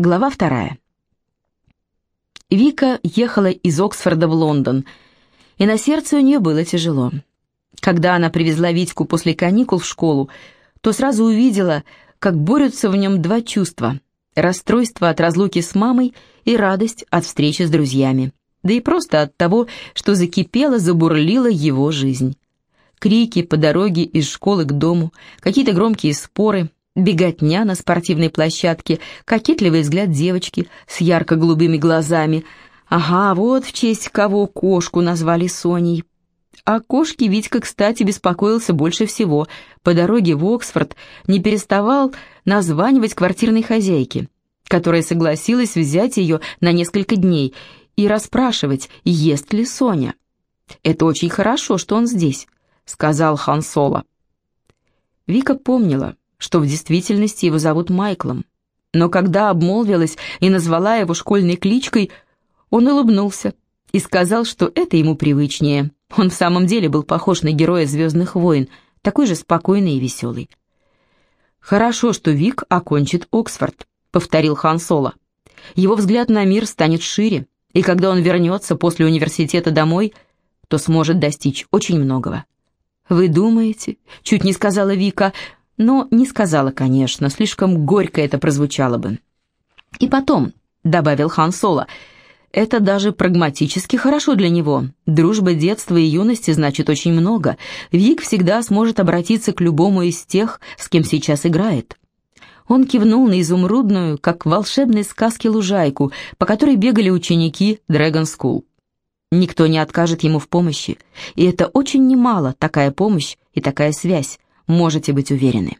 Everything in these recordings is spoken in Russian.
Глава вторая. Вика ехала из Оксфорда в Лондон, и на сердце у нее было тяжело. Когда она привезла Витьку после каникул в школу, то сразу увидела, как борются в нем два чувства – расстройство от разлуки с мамой и радость от встречи с друзьями, да и просто от того, что закипела, забурлила его жизнь. Крики по дороге из школы к дому, какие-то громкие споры – Беготня на спортивной площадке, кокетливый взгляд девочки с ярко-голубыми глазами. Ага, вот в честь кого кошку назвали Соней. О кошке Витька, кстати, беспокоился больше всего. По дороге в Оксфорд не переставал названивать квартирной хозяйке, которая согласилась взять ее на несколько дней и расспрашивать, ест ли Соня. «Это очень хорошо, что он здесь», — сказал Хан Соло. Вика помнила, что в действительности его зовут Майклом. Но когда обмолвилась и назвала его школьной кличкой, он улыбнулся и сказал, что это ему привычнее. Он в самом деле был похож на героя «Звездных войн», такой же спокойный и веселый. «Хорошо, что Вик окончит Оксфорд», — повторил Хан Соло. «Его взгляд на мир станет шире, и когда он вернется после университета домой, то сможет достичь очень многого». «Вы думаете?» — чуть не сказала Вика но не сказала, конечно, слишком горько это прозвучало бы. «И потом», — добавил Хан Соло, — «это даже прагматически хорошо для него. Дружба детства и юности значит очень много. Вик всегда сможет обратиться к любому из тех, с кем сейчас играет». Он кивнул на изумрудную, как в волшебной сказке, лужайку, по которой бегали ученики Dragon School. Никто не откажет ему в помощи, и это очень немало, такая помощь и такая связь можете быть уверены.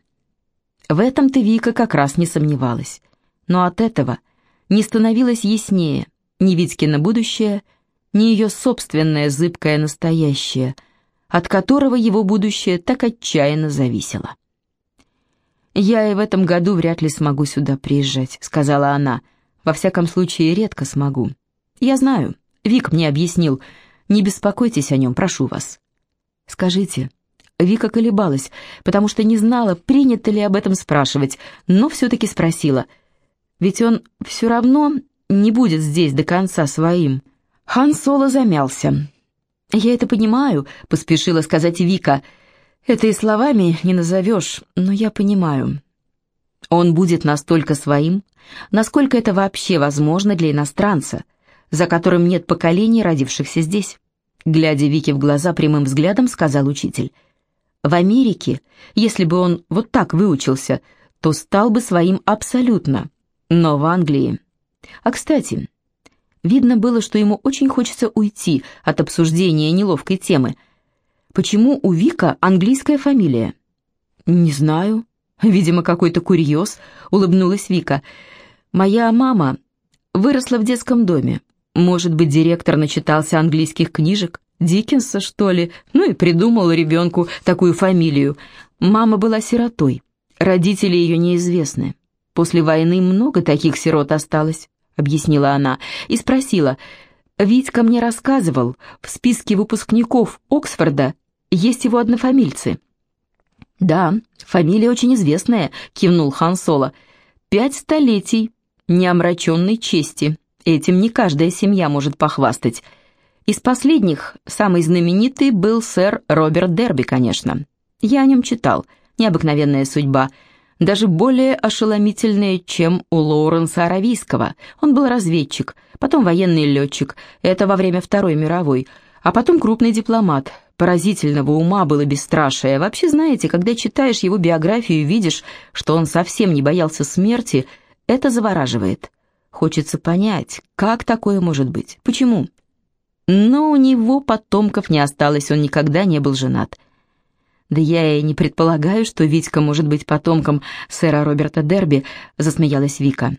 В этом-то Вика как раз не сомневалась. Но от этого не становилось яснее ни Витькино будущее, ни ее собственное зыбкое настоящее, от которого его будущее так отчаянно зависело. «Я и в этом году вряд ли смогу сюда приезжать», — сказала она. «Во всяком случае, редко смогу. Я знаю, Вик мне объяснил. Не беспокойтесь о нем, прошу вас». «Скажите, Вика колебалась, потому что не знала, принято ли об этом спрашивать, но все-таки спросила. Ведь он все равно не будет здесь до конца своим. Хан Соло замялся. «Я это понимаю», — поспешила сказать Вика. «Это и словами не назовешь, но я понимаю». Он будет настолько своим, насколько это вообще возможно для иностранца, за которым нет поколений, родившихся здесь. Глядя Вике в глаза прямым взглядом, сказал учитель. В Америке, если бы он вот так выучился, то стал бы своим абсолютно. Но в Англии... А, кстати, видно было, что ему очень хочется уйти от обсуждения неловкой темы. Почему у Вика английская фамилия? Не знаю. Видимо, какой-то курьез, улыбнулась Вика. Моя мама выросла в детском доме. Может быть, директор начитался английских книжек? Диккенса, что ли? Ну и придумал ребенку такую фамилию. Мама была сиротой, родители ее неизвестны. После войны много таких сирот осталось, объяснила она, и спросила, Витька мне рассказывал, в списке выпускников Оксфорда есть его однофамильцы. «Да, фамилия очень известная», — кивнул Хан Соло. «Пять столетий неомраченной чести. Этим не каждая семья может похвастать. Из последних самый знаменитый был сэр Роберт Дерби, конечно. Я о нем читал. Необыкновенная судьба. Даже более ошеломительная, чем у Лоуренса Аравийского. Он был разведчик, потом военный летчик, это во время Второй мировой, а потом крупный дипломат. Поразительного ума было бесстрашие. Вообще, знаете, когда читаешь его биографию и видишь, что он совсем не боялся смерти, это завораживает. Хочется понять, как такое может быть, почему? Но у него потомков не осталось, он никогда не был женат. «Да я и не предполагаю, что Витька может быть потомком сэра Роберта Дерби», — засмеялась Вика.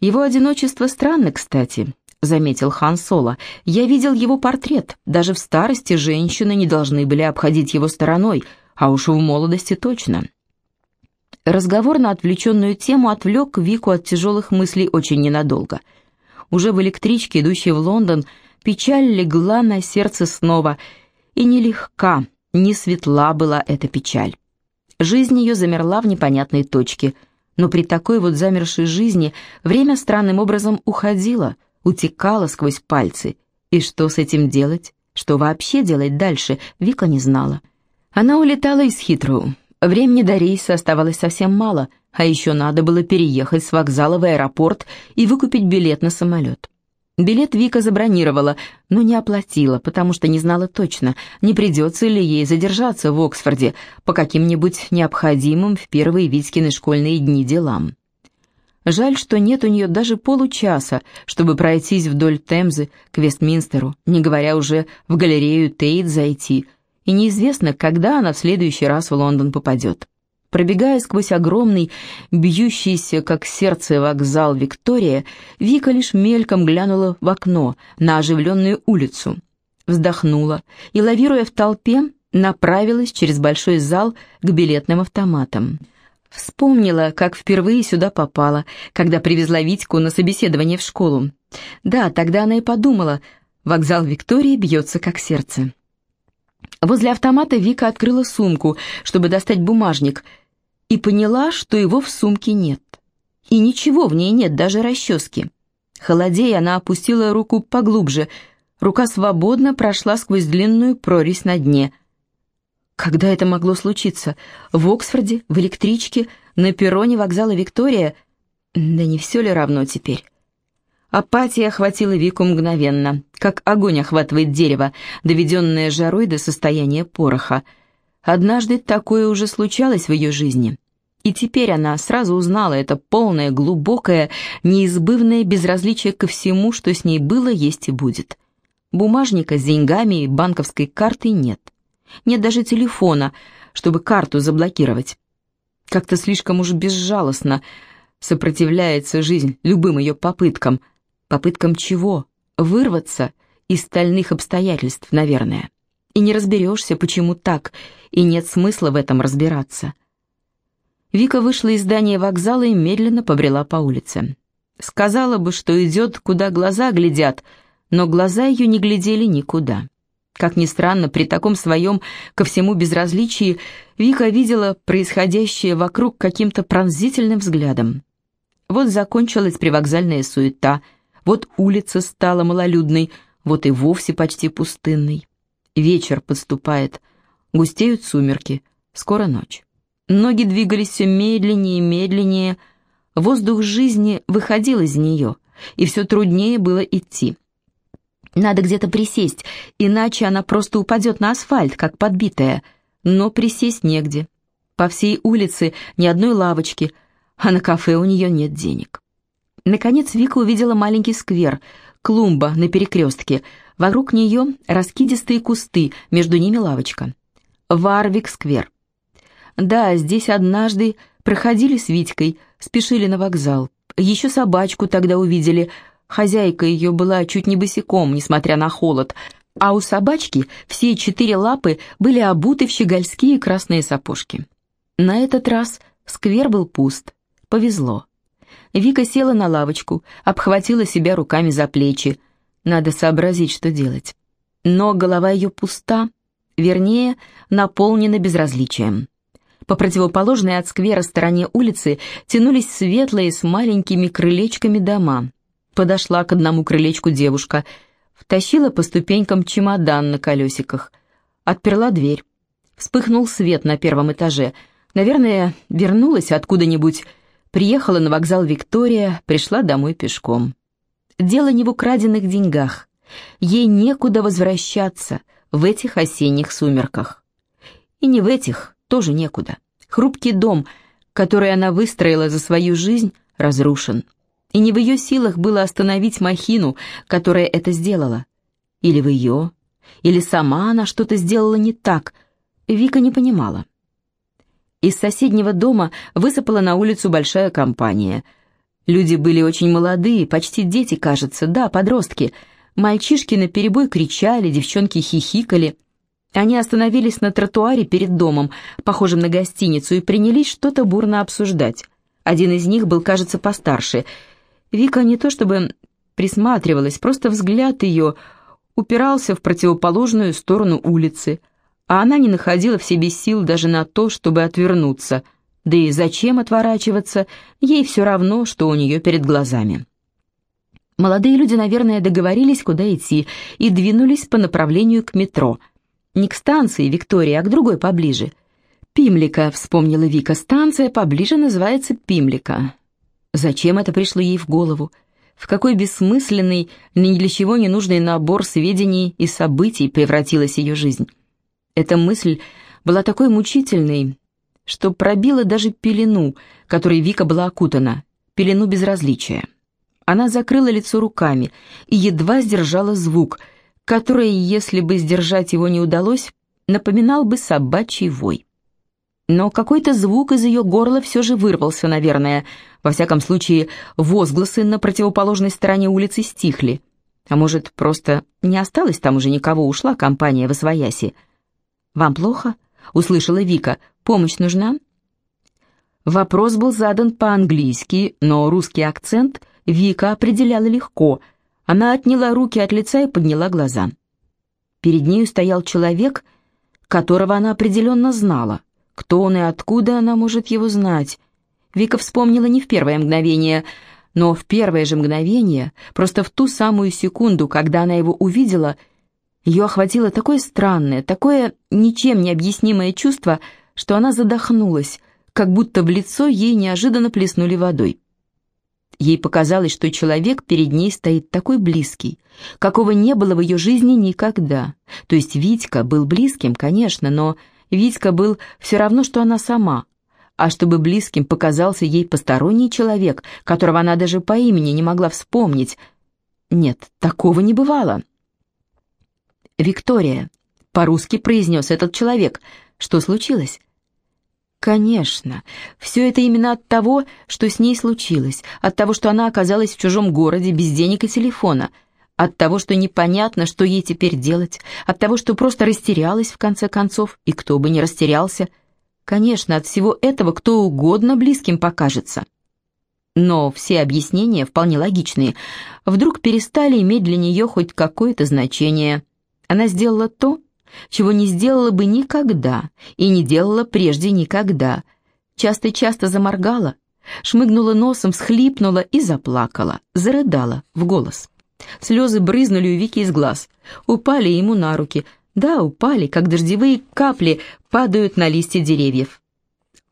«Его одиночество странно, кстати», — заметил Хан Соло. «Я видел его портрет. Даже в старости женщины не должны были обходить его стороной, а уж в молодости точно». Разговор на отвлеченную тему отвлек Вику от тяжелых мыслей очень ненадолго — уже в электричке, идущей в Лондон, печаль легла на сердце снова, и нелегка, не светла была эта печаль. Жизнь ее замерла в непонятной точке, Но при такой вот замершей жизни время странным образом уходило, утекало сквозь пальцы. И что с этим делать? Что вообще делать дальше, Вика не знала. Она улетала из Хитроу. Времени до рейса оставалось совсем мало, а еще надо было переехать с вокзала в аэропорт и выкупить билет на самолет. Билет Вика забронировала, но не оплатила, потому что не знала точно, не придется ли ей задержаться в Оксфорде по каким-нибудь необходимым в первые Витькины школьные дни делам. Жаль, что нет у нее даже получаса, чтобы пройтись вдоль Темзы к Вестминстеру, не говоря уже в галерею Тейт зайти, и неизвестно, когда она в следующий раз в Лондон попадет. Пробегая сквозь огромный, бьющийся, как сердце вокзал Виктория, Вика лишь мельком глянула в окно на оживленную улицу. Вздохнула и, лавируя в толпе, направилась через большой зал к билетным автоматам. Вспомнила, как впервые сюда попала, когда привезла Витьку на собеседование в школу. Да, тогда она и подумала, вокзал Виктории бьется как сердце. Возле автомата Вика открыла сумку, чтобы достать бумажник, и поняла, что его в сумке нет. И ничего в ней нет, даже расчески. Холодея, она опустила руку поглубже. Рука свободно прошла сквозь длинную прорезь на дне. Когда это могло случиться? В Оксфорде, в электричке, на перроне вокзала Виктория? Да не все ли равно теперь? Апатия охватила Вику мгновенно, как огонь охватывает дерево, доведенное жарой до состояния пороха — Однажды такое уже случалось в ее жизни. И теперь она сразу узнала это полное, глубокое, неизбывное безразличие ко всему, что с ней было, есть и будет. Бумажника с деньгами и банковской картой нет. Нет даже телефона, чтобы карту заблокировать. Как-то слишком уж безжалостно сопротивляется жизнь любым ее попыткам. Попыткам чего? Вырваться из стальных обстоятельств, наверное и не разберешься, почему так, и нет смысла в этом разбираться. Вика вышла из здания вокзала и медленно побрела по улице. Сказала бы, что идет, куда глаза глядят, но глаза ее не глядели никуда. Как ни странно, при таком своем ко всему безразличии Вика видела происходящее вокруг каким-то пронзительным взглядом. Вот закончилась привокзальная суета, вот улица стала малолюдной, вот и вовсе почти пустынной. Вечер подступает, густеют сумерки, скоро ночь. Ноги двигались все медленнее и медленнее, воздух жизни выходил из нее, и все труднее было идти. Надо где-то присесть, иначе она просто упадет на асфальт, как подбитая, но присесть негде. По всей улице ни одной лавочки, а на кафе у нее нет денег. Наконец Вика увидела маленький сквер, клумба на перекрестке, Вокруг нее раскидистые кусты, между ними лавочка. Варвик-сквер. Да, здесь однажды проходили с Витькой, спешили на вокзал. Еще собачку тогда увидели. Хозяйка ее была чуть не босиком, несмотря на холод. А у собачки все четыре лапы были обуты в щегольские красные сапожки. На этот раз сквер был пуст. Повезло. Вика села на лавочку, обхватила себя руками за плечи, надо сообразить, что делать. Но голова ее пуста, вернее, наполнена безразличием. По противоположной от сквера стороне улицы тянулись светлые с маленькими крылечками дома. Подошла к одному крылечку девушка, втащила по ступенькам чемодан на колесиках, отперла дверь. Вспыхнул свет на первом этаже. Наверное, вернулась откуда-нибудь, приехала на вокзал Виктория, пришла домой пешком. Дело не в украденных деньгах. Ей некуда возвращаться в этих осенних сумерках. И не в этих, тоже некуда. Хрупкий дом, который она выстроила за свою жизнь, разрушен. И не в ее силах было остановить махину, которая это сделала. Или в ее, или сама она что-то сделала не так. Вика не понимала. Из соседнего дома высыпала на улицу большая компания – Люди были очень молодые, почти дети, кажется, да, подростки. Мальчишки наперебой кричали, девчонки хихикали. Они остановились на тротуаре перед домом, похожим на гостиницу, и принялись что-то бурно обсуждать. Один из них был, кажется, постарше. Вика не то чтобы присматривалась, просто взгляд ее упирался в противоположную сторону улицы, а она не находила в себе сил даже на то, чтобы отвернуться. Да и зачем отворачиваться, ей все равно, что у нее перед глазами. Молодые люди, наверное, договорились, куда идти, и двинулись по направлению к метро. Не к станции Виктория, а к другой поближе. «Пимлика», — вспомнила Вика, — «станция поближе называется Пимлика». Зачем это пришло ей в голову? В какой бессмысленный, ни для чего не нужный набор сведений и событий превратилась ее жизнь? Эта мысль была такой мучительной, что пробила даже пелену, которой Вика была окутана, пелену безразличия. Она закрыла лицо руками и едва сдержала звук, который, если бы сдержать его не удалось, напоминал бы собачий вой. Но какой-то звук из ее горла все же вырвался, наверное. Во всяком случае, возгласы на противоположной стороне улицы стихли. А может, просто не осталось там уже никого, ушла компания в Освояси. «Вам плохо?» — услышала Вика. «Помощь нужна?» Вопрос был задан по-английски, но русский акцент Вика определяла легко. Она отняла руки от лица и подняла глаза. Перед нею стоял человек, которого она определенно знала. Кто он и откуда она может его знать? Вика вспомнила не в первое мгновение, но в первое же мгновение, просто в ту самую секунду, когда она его увидела, ее охватило такое странное, такое ничем не объяснимое чувство, что она задохнулась, как будто в лицо ей неожиданно плеснули водой. Ей показалось, что человек перед ней стоит такой близкий, какого не было в ее жизни никогда. То есть Витька был близким, конечно, но Витька был все равно, что она сама. А чтобы близким показался ей посторонний человек, которого она даже по имени не могла вспомнить. Нет, такого не бывало. «Виктория», — по-русски произнес этот человек. «Что случилось?» Конечно, все это именно от того, что с ней случилось, от того, что она оказалась в чужом городе без денег и телефона, от того, что непонятно, что ей теперь делать, от того, что просто растерялась в конце концов, и кто бы не растерялся. Конечно, от всего этого кто угодно близким покажется. Но все объяснения, вполне логичные, вдруг перестали иметь для нее хоть какое-то значение. Она сделала то, чего не сделала бы никогда и не делала прежде никогда. Часто-часто заморгала, шмыгнула носом, всхлипнула и заплакала, зарыдала в голос. Слезы брызнули у Вики из глаз, упали ему на руки. Да, упали, как дождевые капли падают на листья деревьев.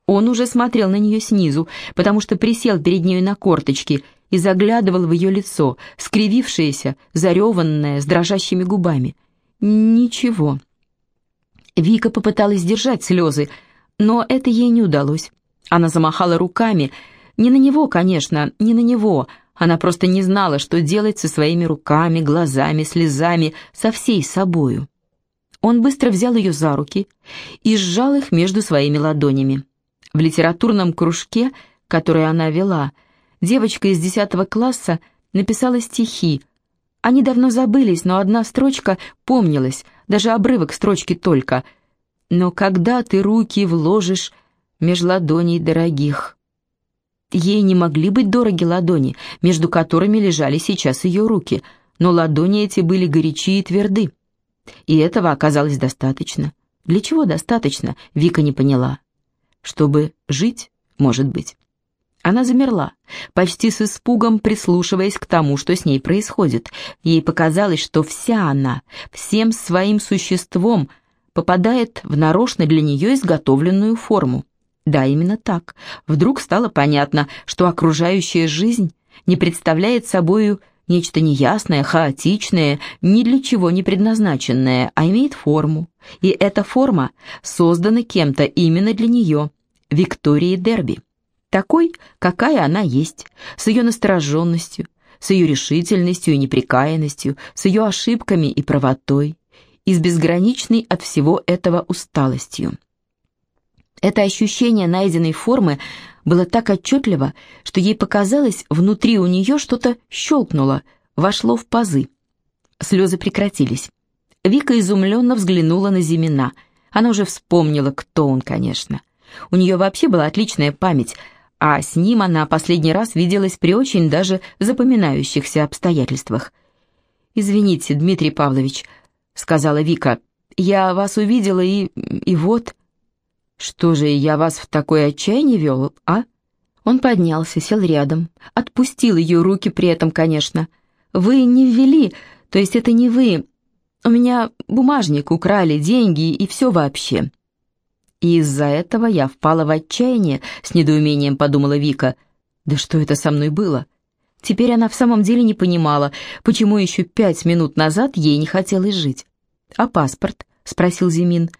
Он уже смотрел на нее снизу, потому что присел перед нею на корточки и заглядывал в ее лицо, скривившееся, зареванное, с дрожащими губами. Ничего, Вика попыталась сдержать слезы, но это ей не удалось. Она замахала руками. Не на него, конечно, не на него. Она просто не знала, что делать со своими руками, глазами, слезами, со всей собою. Он быстро взял ее за руки и сжал их между своими ладонями. В литературном кружке, который она вела, девочка из десятого класса написала стихи. Они давно забылись, но одна строчка помнилась — даже обрывок строчки только. «Но когда ты руки вложишь меж ладоней дорогих...» Ей не могли быть дороги ладони, между которыми лежали сейчас ее руки, но ладони эти были горячи и тверды. И этого оказалось достаточно. Для чего достаточно, Вика не поняла. Чтобы жить, может быть. Она замерла, почти с испугом прислушиваясь к тому, что с ней происходит. Ей показалось, что вся она, всем своим существом, попадает в нарочно для нее изготовленную форму. Да, именно так. Вдруг стало понятно, что окружающая жизнь не представляет собою нечто неясное, хаотичное, ни для чего не предназначенное, а имеет форму. И эта форма создана кем-то именно для нее, Викторией Дерби такой, какая она есть, с ее настороженностью, с ее решительностью и неприкаянностью, с ее ошибками и правотой, и с безграничной от всего этого усталостью. Это ощущение найденной формы было так отчетливо, что ей показалось, внутри у нее что-то щелкнуло, вошло в пазы. Слезы прекратились. Вика изумленно взглянула на Зимина. Она уже вспомнила, кто он, конечно. У нее вообще была отличная память — а с ним она последний раз виделась при очень даже запоминающихся обстоятельствах. «Извините, Дмитрий Павлович», — сказала Вика, — «я вас увидела и... и вот...» «Что же, я вас в такое отчаяние вел, а?» Он поднялся, сел рядом, отпустил ее руки при этом, конечно. «Вы не ввели, то есть это не вы. У меня бумажник украли, деньги и все вообще». И из-за этого я впала в отчаяние, с недоумением подумала Вика. «Да что это со мной было?» Теперь она в самом деле не понимала, почему еще пять минут назад ей не хотелось жить. «А паспорт?» — спросил Зимин.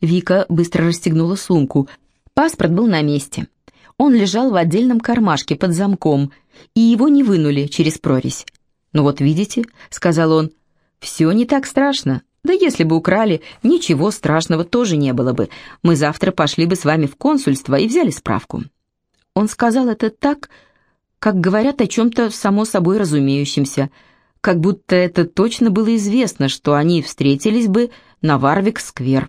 Вика быстро расстегнула сумку. Паспорт был на месте. Он лежал в отдельном кармашке под замком, и его не вынули через прорезь. «Ну вот видите», — сказал он, — «все не так страшно. Да если бы украли, ничего страшного тоже не было бы. Мы завтра пошли бы с вами в консульство и взяли справку». Он сказал это так, как говорят о чем-то само собой разумеющемся, как будто это точно было известно, что они встретились бы на Варвик-сквер.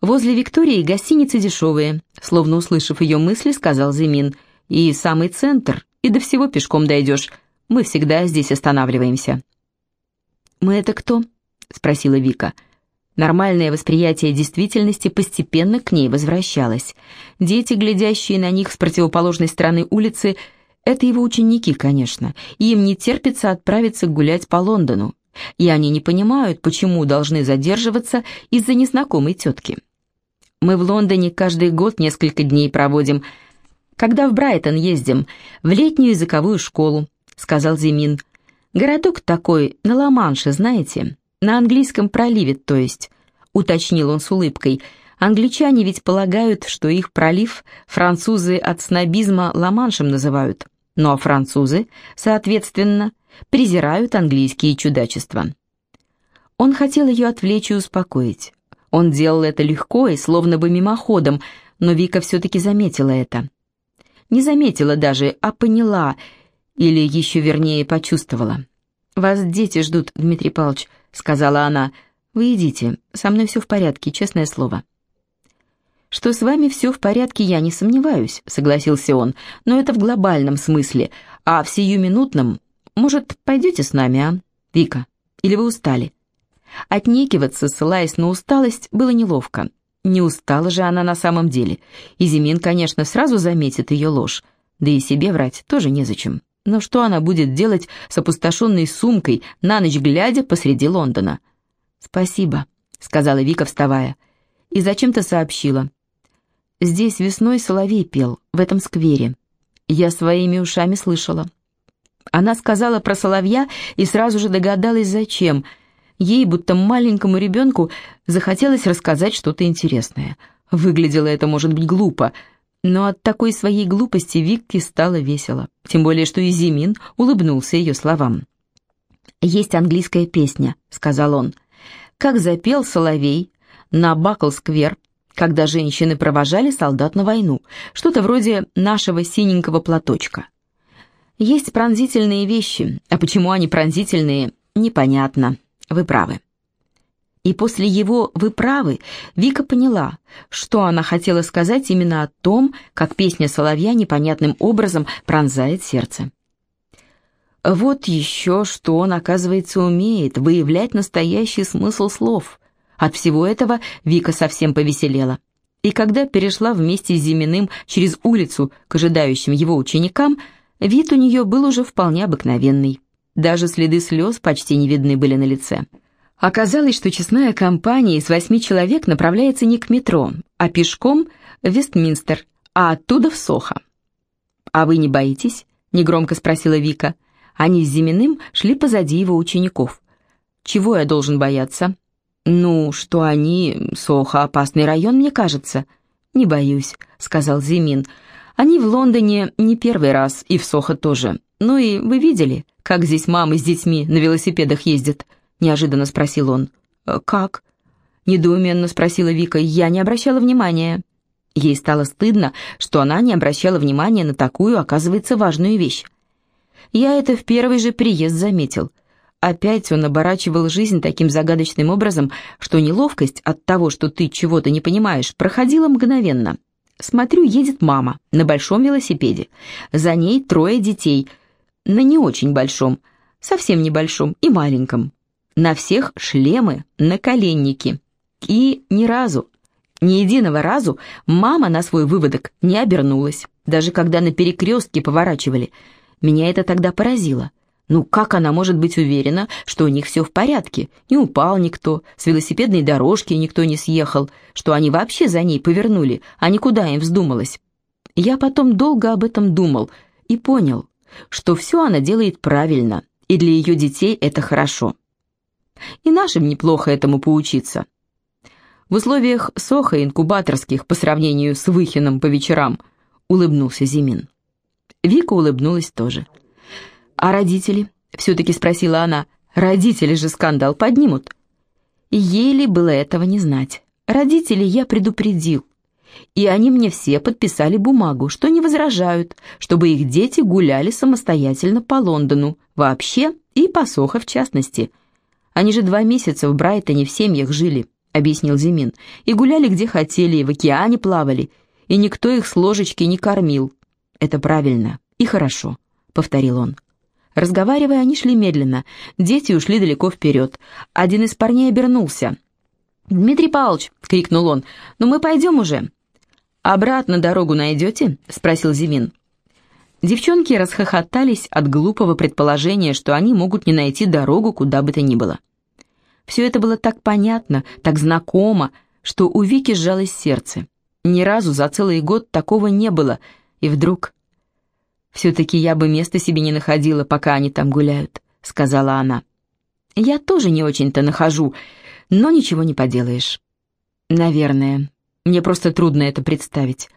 Возле Виктории гостиницы дешевые, словно услышав ее мысли, сказал Зимин. И самый центр, и до всего пешком дойдешь. Мы всегда здесь останавливаемся. «Мы это кто?» — спросила Вика. Нормальное восприятие действительности постепенно к ней возвращалось. Дети, глядящие на них с противоположной стороны улицы, это его ученики, конечно, и им не терпится отправиться гулять по Лондону. И они не понимают, почему должны задерживаться из-за незнакомой тетки. Мы в Лондоне каждый год несколько дней проводим. Когда в Брайтон ездим, в летнюю языковую школу», — сказал Зимин. «Городок такой, на Ла-Манше, знаете? На английском проливе, то есть», — уточнил он с улыбкой. «Англичане ведь полагают, что их пролив французы от снобизма Ла-Маншем называют. Ну а французы, соответственно, презирают английские чудачества». Он хотел ее отвлечь и успокоить. Он делал это легко и словно бы мимоходом, но Вика все-таки заметила это. Не заметила даже, а поняла, или еще вернее почувствовала. «Вас дети ждут, Дмитрий Павлович», — сказала она. «Вы идите, со мной все в порядке, честное слово». «Что с вами все в порядке, я не сомневаюсь», — согласился он, «но это в глобальном смысле, а в сиюминутном, может, пойдете с нами, а, Вика? Или вы устали?» Отнекиваться, ссылаясь на усталость, было неловко. Не устала же она на самом деле. И Зимин, конечно, сразу заметит ее ложь. Да и себе врать тоже незачем. Но что она будет делать с опустошенной сумкой на ночь глядя посреди Лондона? «Спасибо», — сказала Вика, вставая. И зачем-то сообщила. «Здесь весной соловей пел, в этом сквере. Я своими ушами слышала». Она сказала про соловья и сразу же догадалась, зачем — Ей, будто маленькому ребенку, захотелось рассказать что-то интересное. Выглядело это, может быть, глупо, но от такой своей глупости Викке стало весело. Тем более, что и Зимин улыбнулся ее словам. «Есть английская песня», — сказал он. «Как запел Соловей на Бакл-сквер, когда женщины провожали солдат на войну, что-то вроде нашего синенького платочка. Есть пронзительные вещи, а почему они пронзительные, непонятно. Вы правы. И после его «вы правы» Вика поняла, что она хотела сказать именно о том, как песня соловья непонятным образом пронзает сердце. Вот еще что он, оказывается, умеет, выявлять настоящий смысл слов. От всего этого Вика совсем повеселела. И когда перешла вместе с Зиминым через улицу к ожидающим его ученикам, вид у нее был уже вполне обыкновенный. Даже следы слез почти не видны были на лице. Оказалось, что честная компания из восьми человек направляется не к метро, а пешком в Вестминстер, а оттуда в Сохо. «А вы не боитесь?» — негромко спросила Вика. Они с Зиминым шли позади его учеников. «Чего я должен бояться?» «Ну, что они... Сохо — опасный район, мне кажется». «Не боюсь», — сказал Зимин. «Они в Лондоне не первый раз, и в Сохо тоже. Ну и вы видели, как здесь мамы с детьми на велосипедах ездят?» — неожиданно спросил он. «Э, «Как?» — недоуменно спросила Вика. «Я не обращала внимания». Ей стало стыдно, что она не обращала внимания на такую, оказывается, важную вещь. Я это в первый же приезд заметил. Опять он оборачивал жизнь таким загадочным образом, что неловкость от того, что ты чего-то не понимаешь, проходила мгновенно. Смотрю, едет мама на большом велосипеде. За ней трое детей, на не очень большом, совсем небольшом и маленьком. На всех шлемы, наколенники. И ни разу, Ни единого разу мама на свой выводок не обернулась, даже когда на перекрестке поворачивали. Меня это тогда поразило. Ну как она может быть уверена, что у них все в порядке? Не упал никто, с велосипедной дорожки никто не съехал, что они вообще за ней повернули, а никуда им вздумалось. Я потом долго об этом думал и понял, что все она делает правильно, и для ее детей это хорошо. И нашим неплохо этому поучиться. В условиях соха инкубаторских по сравнению с Выхином по вечерам улыбнулся Зимин. Вика улыбнулась тоже. «А родители?» — все-таки спросила она. «Родители же скандал поднимут». Еле было этого не знать. Родители я предупредил. И они мне все подписали бумагу, что не возражают, чтобы их дети гуляли самостоятельно по Лондону, вообще и по Сохо в частности. Они же два месяца в Брайтоне в семьях жили, объяснил Зимин, и гуляли где хотели, и в океане плавали, и никто их с ложечки не кормил. Это правильно и хорошо, повторил он. Разговаривая, они шли медленно. Дети ушли далеко вперед. Один из парней обернулся. «Дмитрий Павлович!» — крикнул он. «Ну мы пойдем уже!» «Обратно дорогу найдете?» — спросил Зимин. Девчонки расхохотались от глупого предположения, что они могут не найти дорогу куда бы то ни было. Все это было так понятно, так знакомо, что у Вики сжалось сердце. Ни разу за целый год такого не было, и вдруг «Все-таки я бы места себе не находила, пока они там гуляют», — сказала она. «Я тоже не очень-то нахожу, но ничего не поделаешь». «Наверное. Мне просто трудно это представить.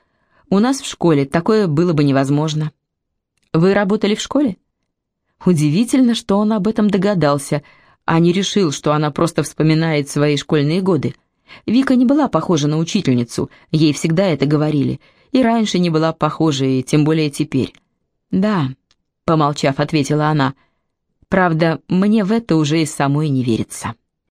У нас в школе такое было бы невозможно». «Вы работали в школе?» Удивительно, что он об этом догадался, а не решил, что она просто вспоминает свои школьные годы. Вика не была похожа на учительницу, ей всегда это говорили, и раньше не была похожа, и тем более теперь. «Да», — помолчав, ответила она. «Правда, мне в это уже и самой не верится».